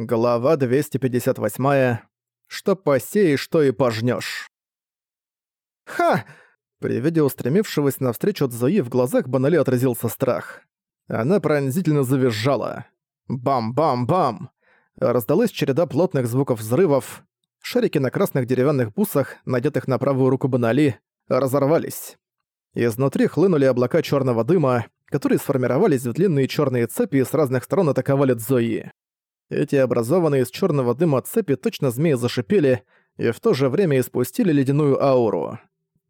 Глава 258. Что посеешь, что и пожнёшь. «Ха!» При виде устремившегося навстречу Цзуи в глазах Банали отразился страх. Она пронзительно завизжала. Бам-бам-бам! Раздалась череда плотных звуков взрывов. Шарики на красных деревянных бусах, надетых на правую руку Банали, разорвались. Изнутри хлынули облака черного дыма, которые сформировались в длинные черные цепи и с разных сторон атаковали Цзуи. Эти образованные из черного дыма цепи точно змеи зашипели и в то же время испустили ледяную ауру.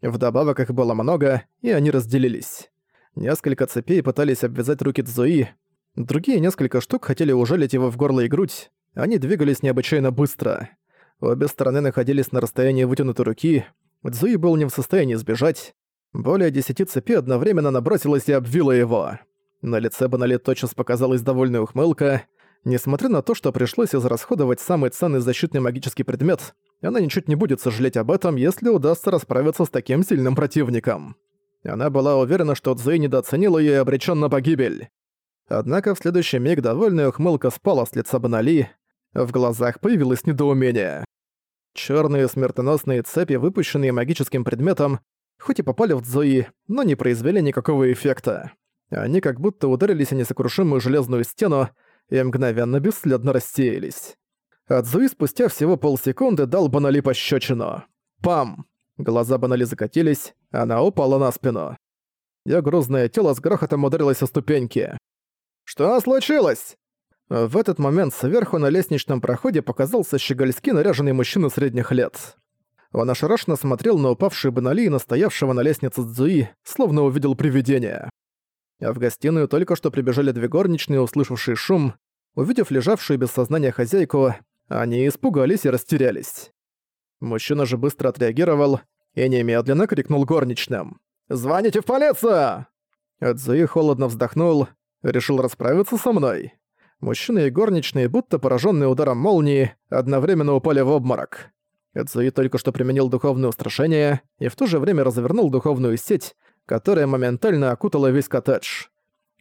Вдобавок их было много, и они разделились. Несколько цепей пытались обвязать руки Цзуи, другие несколько штук хотели ужалить его в горло и грудь, они двигались необычайно быстро. Обе стороны находились на расстоянии вытянутой руки, Цзуи был не в состоянии сбежать. Более десяти цепей одновременно набросилась и обвила его. На лице Банали тотчас показалась довольная ухмылка — Несмотря на то, что пришлось израсходовать самый ценный защитный магический предмет, она ничуть не будет сожалеть об этом, если удастся расправиться с таким сильным противником. Она была уверена, что Цзэй недооценил её и обречён на погибель. Однако в следующий миг довольная ухмылка спала с лица Банали, в глазах появилось недоумение. Чёрные смертоносные цепи, выпущенные магическим предметом, хоть и попали в Цзуи, но не произвели никакого эффекта. Они как будто ударились о несокрушимую железную стену, и мгновенно бесследно рассеялись. Адзуи спустя всего полсекунды дал Банали пощечину. Пам! Глаза Банали закатились, она упала на спину. Её грузное тело с грохотом ударилось о ступеньки. «Что случилось?» В этот момент сверху на лестничном проходе показался щегольски наряженный мужчина средних лет. Он ошарашенно смотрел на упавшую Банали и настоявшего на лестнице Цзуи, словно увидел привидение. А в гостиную только что прибежали две горничные, услышавшие шум. Увидев лежавшую без сознания хозяйку, они испугались и растерялись. Мужчина же быстро отреагировал и немедленно крикнул горничным. «Звоните в полицию!» Эдзуи холодно вздохнул, решил расправиться со мной. Мужчина и горничные, будто пораженные ударом молнии, одновременно упали в обморок. Эдзуи только что применил духовное устрашение и в то же время развернул духовную сеть, которая моментально окутала весь коттедж.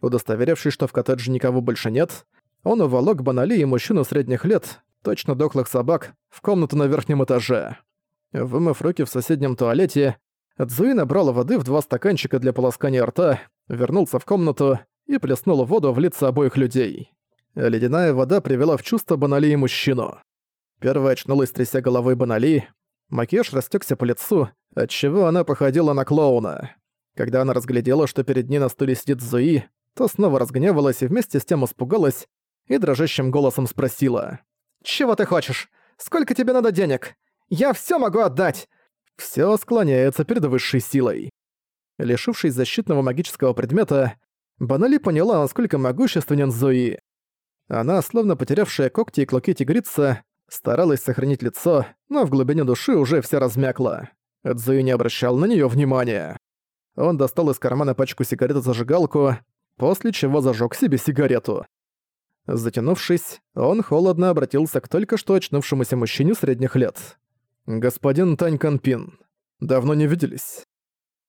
Удостоверившись, что в коттедже никого больше нет, он уволок Банали и мужчину средних лет, точно дохлых собак, в комнату на верхнем этаже. Вымыв руки в соседнем туалете, Цзуи набрал воды в два стаканчика для полоскания рта, вернулся в комнату и плеснул воду в лица обоих людей. Ледяная вода привела в чувство Банали и мужчину. Первая очнулась, тряся головой Банали. Макияж растекся по лицу, отчего она походила на клоуна. Когда она разглядела, что перед ней на стуле сидит Зуи, то снова разгневалась и вместе с тем испугалась и дрожащим голосом спросила. «Чего ты хочешь? Сколько тебе надо денег? Я всё могу отдать!» Всё склоняется перед высшей силой. Лишившись защитного магического предмета, Банали поняла, насколько могущественен Зуи. Она, словно потерявшая когти и клыки тигрица, старалась сохранить лицо, но в глубине души уже вся размякла. Цзуи не обращал на неё внимания. Он достал из кармана пачку сигарет и зажигалку, после чего зажег себе сигарету. Затянувшись, он холодно обратился к только что очнувшемуся мужчине средних лет. «Господин Тань Канпин, давно не виделись».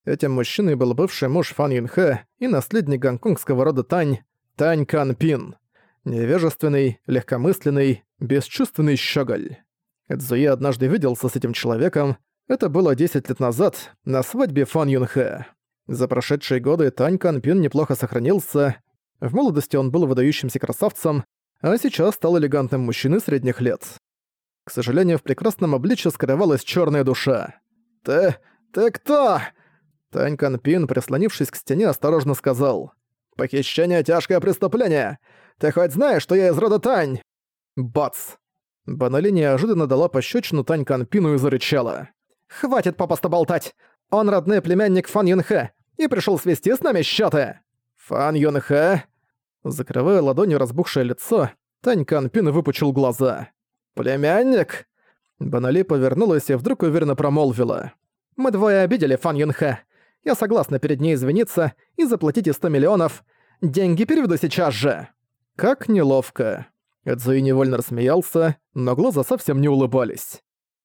Этим мужчиной был бывший муж Фан Юнхэ и наследник гонконгского рода Тань, Тань Канпин. Невежественный, легкомысленный, бесчувственный щеголь. Эдзуи однажды виделся с этим человеком, это было 10 лет назад, на свадьбе Фан Юнхэ. За прошедшие годы Тань Канпин неплохо сохранился. В молодости он был выдающимся красавцем, а сейчас стал элегантным мужчиной средних лет. К сожалению, в прекрасном обличье скрывалась черная душа. «Ты... ты кто?» Тань Канпин, прислонившись к стене, осторожно сказал. «Похищение — тяжкое преступление! Ты хоть знаешь, что я из рода Тань?» Бац! Банали неожиданно дала пощечину Тань Канпину и зарычала. «Хватит попасто болтать! Он родной племянник Фан Юнхэ и пришел свести с нами счеты. Фан Юнхэ? Закрывая ладонью разбухшее лицо, Тань Канпин выпучил глаза. «Племянник?» Банали повернулась и вдруг уверенно промолвила. «Мы двое обидели Фан Юнхэ. Я согласна перед ней извиниться и заплатите 100 миллионов. Деньги переведу сейчас же». Как неловко. Эдзуи невольно рассмеялся, но глаза совсем не улыбались.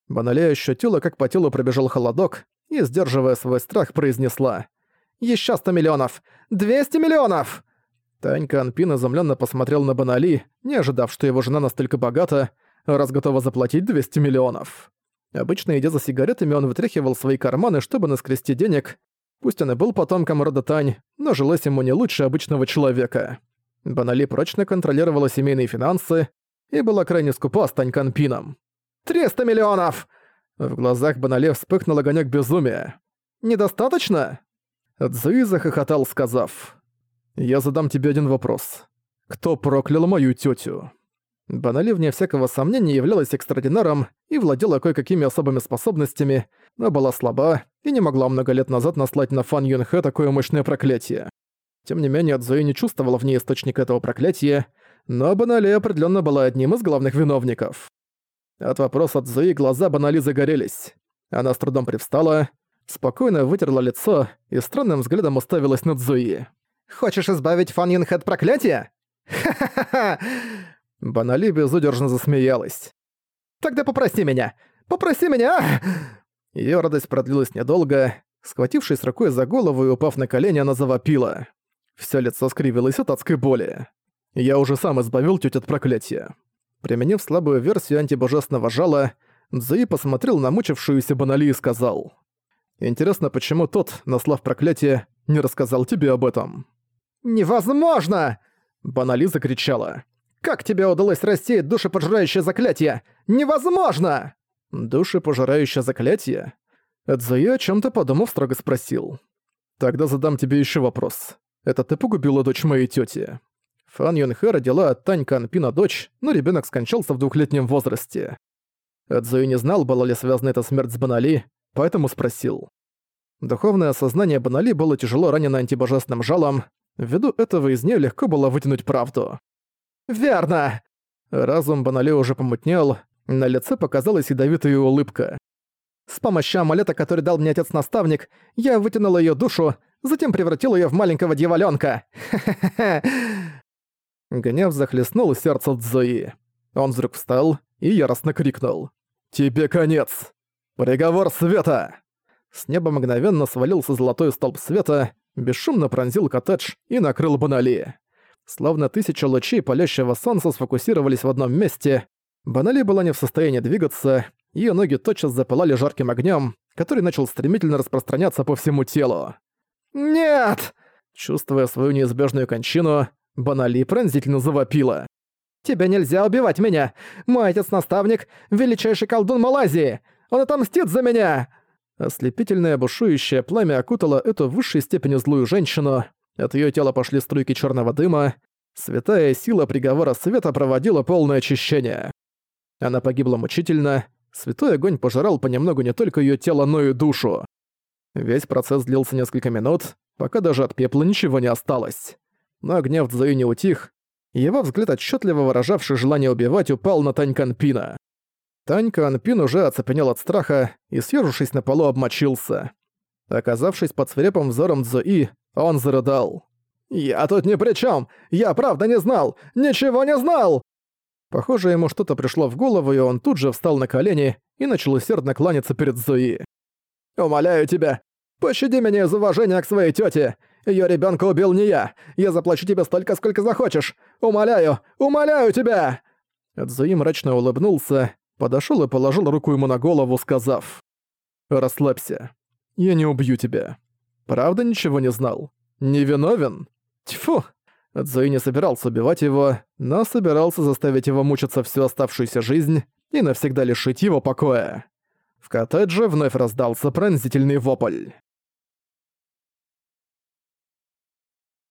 Банали ощутила, как по телу пробежал холодок, и, сдерживая свой страх, произнесла. «Ещё сто миллионов! Двести миллионов!» Танька Анпин изумленно посмотрел на Банали, не ожидав, что его жена настолько богата, раз готова заплатить 200 миллионов. Обычно, идя за сигаретами, он вытряхивал свои карманы, чтобы наскрести денег. Пусть он и был потомком рода Тань, но жилось ему не лучше обычного человека. Банали прочно контролировала семейные финансы и была крайне скупа с Таньканпином. «Триста миллионов!» В глазах Банали вспыхнул огонек безумия. «Недостаточно?» Цзуи захохотал, сказав. «Я задам тебе один вопрос. Кто проклял мою тетю? Банали, вне всякого сомнения, являлась экстрадинаром и владела кое-какими особыми способностями, но была слаба и не могла много лет назад наслать на Фан Юнхэ такое мощное проклятие. Тем не менее, Цзуи не чувствовала в ней источника этого проклятия, но Банали определенно была одним из главных виновников. От вопроса Цзуи глаза Банали загорелись. Она с трудом привстала, спокойно вытерла лицо и странным взглядом уставилась на Цзуи. «Хочешь избавить Фан Юнхэ от проклятия? Ха-ха-ха!» Банали безудержно засмеялась. «Тогда попроси меня! Попроси меня!» Её радость продлилась недолго. Схватившись рукой за голову и упав на колени, она завопила. Всё лицо скривилось от адской боли. Я уже сам избавил тётю от проклятия. Применив слабую версию антибожественного жала, Цзуи посмотрел на мучившуюся Банали и сказал. «Интересно, почему тот, наслав проклятие, не рассказал тебе об этом?» «Невозможно!» Банали закричала. Как тебе удалось рассеять душепожирающее заклятие? Невозможно!» «Душепожирающее заклятие?» Эдзуи о чем то подумав строго спросил. «Тогда задам тебе еще вопрос. Это ты погубила дочь моей тети? Фан Юнхэ родила от Тань Канпина дочь, но ребенок скончался в двухлетнем возрасте. Эдзуи не знал, была ли связана эта смерть с Банали, поэтому спросил. Духовное осознание Банали было тяжело ранено антибожественным жалом, ввиду этого из нее легко было вытянуть правду. «Верно!» Разум Банали уже помутнел, на лице показалась ядовитая улыбка. «С помощью амулета, который дал мне отец-наставник, я вытянула ее душу, затем превратил ее в маленького дьяволёнка. Гнев захлестнул сердце Цзуи. Он вдруг встал и яростно крикнул. «Тебе конец! Приговор света!» С неба мгновенно свалился золотой столб света, бесшумно пронзил коттедж и накрыл Банали. Словно тысяча лучей палящего солнца сфокусировались в одном месте. Банали была не в состоянии двигаться, ее ноги тотчас запылали жарким огнем, который начал стремительно распространяться по всему телу. «Нет!» Чувствуя свою неизбежную кончину, Банали пронзительно завопила. «Тебя нельзя убивать меня! Мой отец-наставник — величайший колдун Малайзии! Он отомстит за меня!» Ослепительное бушующее пламя окутало эту в высшей степени злую женщину. От её тела пошли струйки чёрного дыма. Святая сила приговора света проводила полное очищение. Она погибла мучительно. Святой огонь пожирал понемногу не только её тело, но и душу. Весь процесс длился несколько минут, пока даже от пепла ничего не осталось. Но гнев Цзуи не утих. Его взгляд, отчетливо выражавший желание убивать, упал на Тань Канпина. Тань Канпин уже оцепенел от страха и, съежившись на полу, обмочился. Оказавшись под свирепым взором Цзуи, он зарыдал. «Я тут ни при чем! Я правда не знал! Ничего не знал!» Похоже, ему что-то пришло в голову, и он тут же встал на колени и начал усердно кланяться перед Зои. «Умоляю тебя, пощади меня из уважения к своей тете. Ее ребенка убил не я. Я заплачу тебе столько, сколько захочешь. Умоляю, умоляю тебя!» Зои мрачно улыбнулся, подошел и положил руку ему на голову, сказав. «Расслабься. Я не убью тебя. Правда ничего не знал? Невиновен? Тьфу! Цзуи не собирался убивать его, но собирался заставить его мучиться всю оставшуюся жизнь и навсегда лишить его покоя. В коттедже вновь раздался пронзительный вопль.